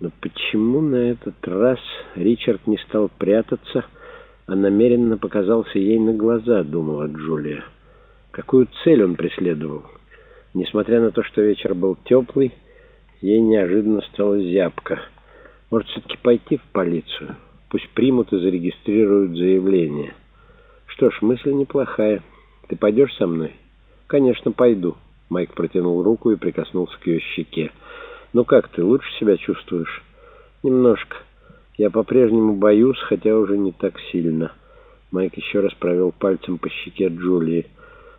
Но почему на этот раз Ричард не стал прятаться, а намеренно показался ей на глаза, думала Джулия. Какую цель он преследовал? Несмотря на то, что вечер был теплый, ей неожиданно стало зябко. Может, все-таки пойти в полицию? Пусть примут и зарегистрируют заявление. Что ж, мысль неплохая. Ты пойдешь со мной? Конечно, пойду. Майк протянул руку и прикоснулся к ее щеке. «Ну как ты, лучше себя чувствуешь?» «Немножко. Я по-прежнему боюсь, хотя уже не так сильно». Майк еще раз провел пальцем по щеке Джулии.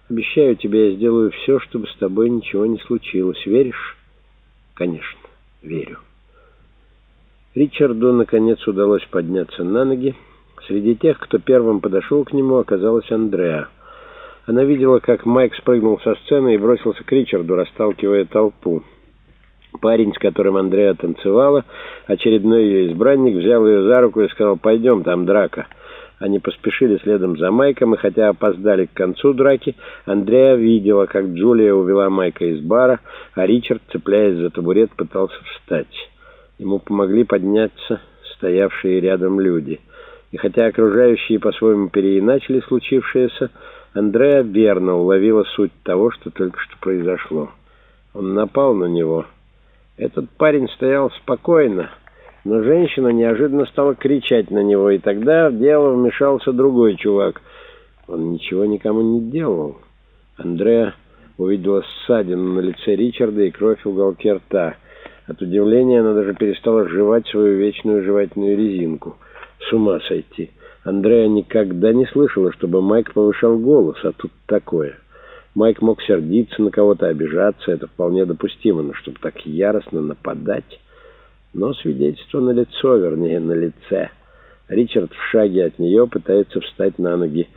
«Обещаю тебе, я сделаю все, чтобы с тобой ничего не случилось. Веришь?» «Конечно, верю». Ричарду, наконец, удалось подняться на ноги. Среди тех, кто первым подошел к нему, оказалась Андреа. Она видела, как Майк спрыгнул со сцены и бросился к Ричарду, расталкивая толпу. Парень, с которым Андреа танцевала, очередной ее избранник, взял ее за руку и сказал «Пойдем, там драка». Они поспешили следом за Майком, и хотя опоздали к концу драки, Андреа видела, как Джулия увела Майка из бара, а Ричард, цепляясь за табурет, пытался встать. Ему помогли подняться стоявшие рядом люди. И хотя окружающие по-своему переиначили случившееся, Андреа верно уловила суть того, что только что произошло. Он напал на него. Этот парень стоял спокойно, но женщина неожиданно стала кричать на него, и тогда в дело вмешался другой чувак. Он ничего никому не делал. Андреа увидела ссадину на лице Ричарда и кровь в уголке рта. От удивления она даже перестала жевать свою вечную жевательную резинку. С ума сойти! Андрея никогда не слышала, чтобы Майк повышал голос, а тут такое. Майк мог сердиться на кого-то, обижаться, это вполне допустимо, но чтобы так яростно нападать... Но свидетельство на лицо, вернее, на лице. Ричард в шаге от нее пытается встать на ноги.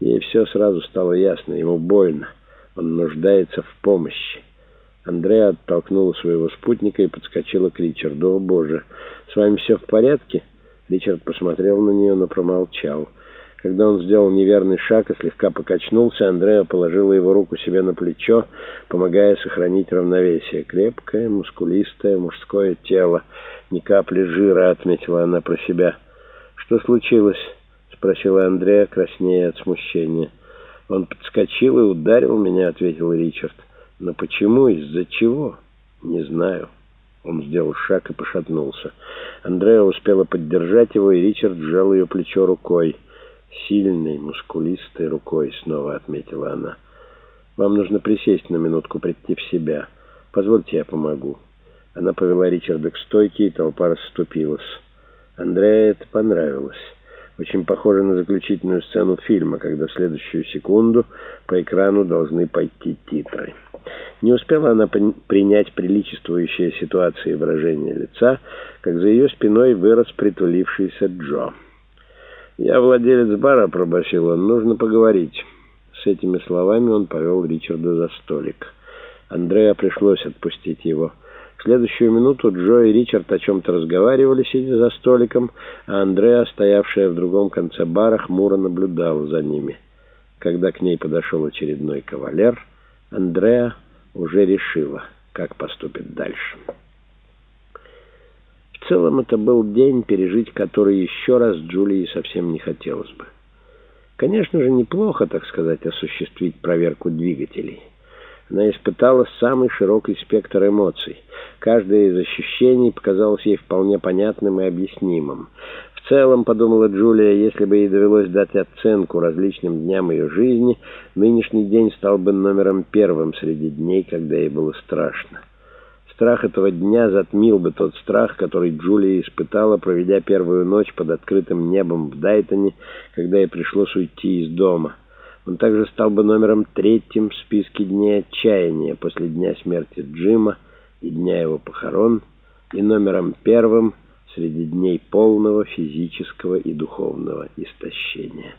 Ей все сразу стало ясно, ему больно. Он нуждается в помощи. Андрея оттолкнула своего спутника и подскочила к Ричарду. «О, Боже, с вами все в порядке?» Ричард посмотрел на нее, но промолчал. Когда он сделал неверный шаг и слегка покачнулся, Андреа положила его руку себе на плечо, помогая сохранить равновесие. Крепкое, мускулистое, мужское тело. Ни капли жира, отметила она про себя. «Что случилось?» — спросила Андреа, краснея от смущения. «Он подскочил и ударил меня», — ответил Ричард. «Но почему? Из-за чего?» «Не знаю». Он сделал шаг и пошатнулся. Андреа успела поддержать его, и Ричард сжал ее плечо рукой. «Сильной, мускулистой рукой», — снова отметила она. «Вам нужно присесть на минутку, прийти в себя. Позвольте, я помогу». Она повела Ричарда к стойке, и толпа расступилась. Андреа это понравилось. Очень похоже на заключительную сцену фильма, когда в следующую секунду по экрану должны пойти титры. Не успела она принять приличествующее ситуации выражение лица, как за ее спиной вырос притулившийся Джо. «Я владелец бара», — пробасил он, — «нужно поговорить». С этими словами он повел Ричарда за столик. Андреа пришлось отпустить его. В следующую минуту Джо и Ричард о чем-то разговаривали, сидя за столиком, а Андреа, стоявшая в другом конце бара, хмуро наблюдала за ними. Когда к ней подошел очередной кавалер, Андреа уже решила, как поступит дальше. Целом это был день, пережить который еще раз Джулии совсем не хотелось бы. Конечно же, неплохо, так сказать, осуществить проверку двигателей. Она испытала самый широкий спектр эмоций. Каждое из ощущений показалось ей вполне понятным и объяснимым. В целом, подумала Джулия, если бы ей довелось дать оценку различным дням ее жизни, нынешний день стал бы номером первым среди дней, когда ей было страшно. Страх этого дня затмил бы тот страх, который Джулия испытала, проведя первую ночь под открытым небом в Дайтоне, когда ей пришлось уйти из дома. Он также стал бы номером третьим в списке дней отчаяния после дня смерти Джима и дня его похорон, и номером первым — среди дней полного физического и духовного истощения.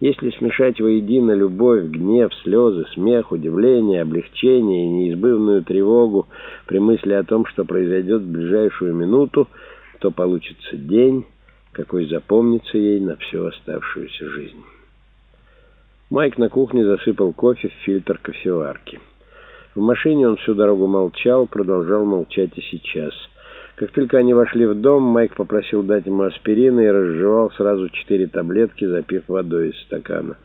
Если смешать воедино любовь, гнев, слезы, смех, удивление, облегчение и неизбывную тревогу при мысли о том, что произойдет в ближайшую минуту, то получится день, какой запомнится ей на всю оставшуюся жизнь. Майк на кухне засыпал кофе в фильтр кофеварки. В машине он всю дорогу молчал, продолжал молчать и сейчас – Как только они вошли в дом, Майк попросил дать ему аспирина и разжевал сразу четыре таблетки, запив водой из стакана.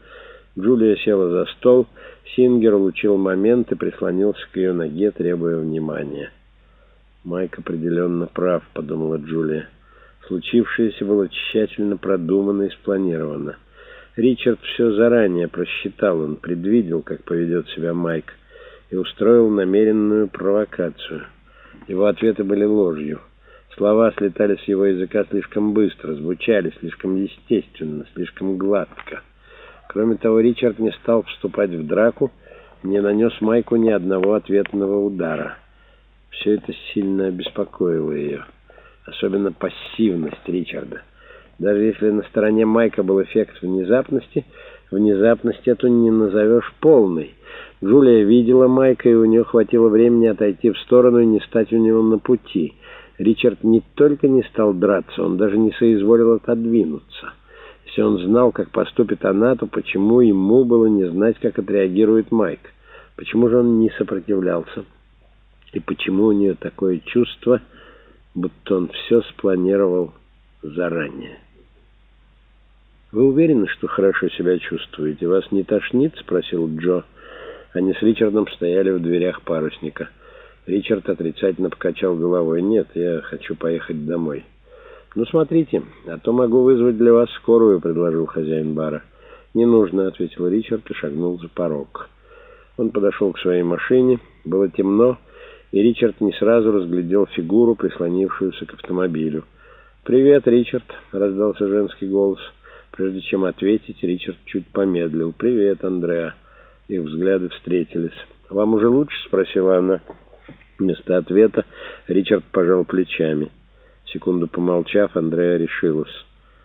Джулия села за стол, Сингер улучил момент и прислонился к ее ноге, требуя внимания. «Майк определенно прав», — подумала Джулия. Случившееся было тщательно продумано и спланировано. Ричард все заранее просчитал, он предвидел, как поведет себя Майк, и устроил намеренную провокацию. Его ответы были ложью. Слова слетали с его языка слишком быстро, звучали слишком естественно, слишком гладко. Кроме того, Ричард не стал вступать в драку, не нанес Майку ни одного ответного удара. Все это сильно обеспокоило ее. Особенно пассивность Ричарда. Даже если на стороне Майка был эффект внезапности, внезапность эту не назовешь полной. Джулия видела Майка, и у нее хватило времени отойти в сторону и не стать у него на пути. Ричард не только не стал драться, он даже не соизволил отодвинуться. Если он знал, как поступит она, то почему ему было не знать, как отреагирует Майк? Почему же он не сопротивлялся? И почему у нее такое чувство, будто он все спланировал заранее? «Вы уверены, что хорошо себя чувствуете? Вас не тошнит?» — спросил Джо. Они с Ричардом стояли в дверях парусника. Ричард отрицательно покачал головой. «Нет, я хочу поехать домой». «Ну, смотрите, а то могу вызвать для вас скорую», — предложил хозяин бара. «Не нужно», — ответил Ричард и шагнул за порог. Он подошел к своей машине. Было темно, и Ричард не сразу разглядел фигуру, прислонившуюся к автомобилю. «Привет, Ричард», — раздался женский голос. Прежде чем ответить, Ричард чуть помедлил. «Привет, Андреа». Их взгляды встретились. «Вам уже лучше?» — спросила она. Вместо ответа Ричард пожал плечами. Секунду помолчав, Андрея решилась.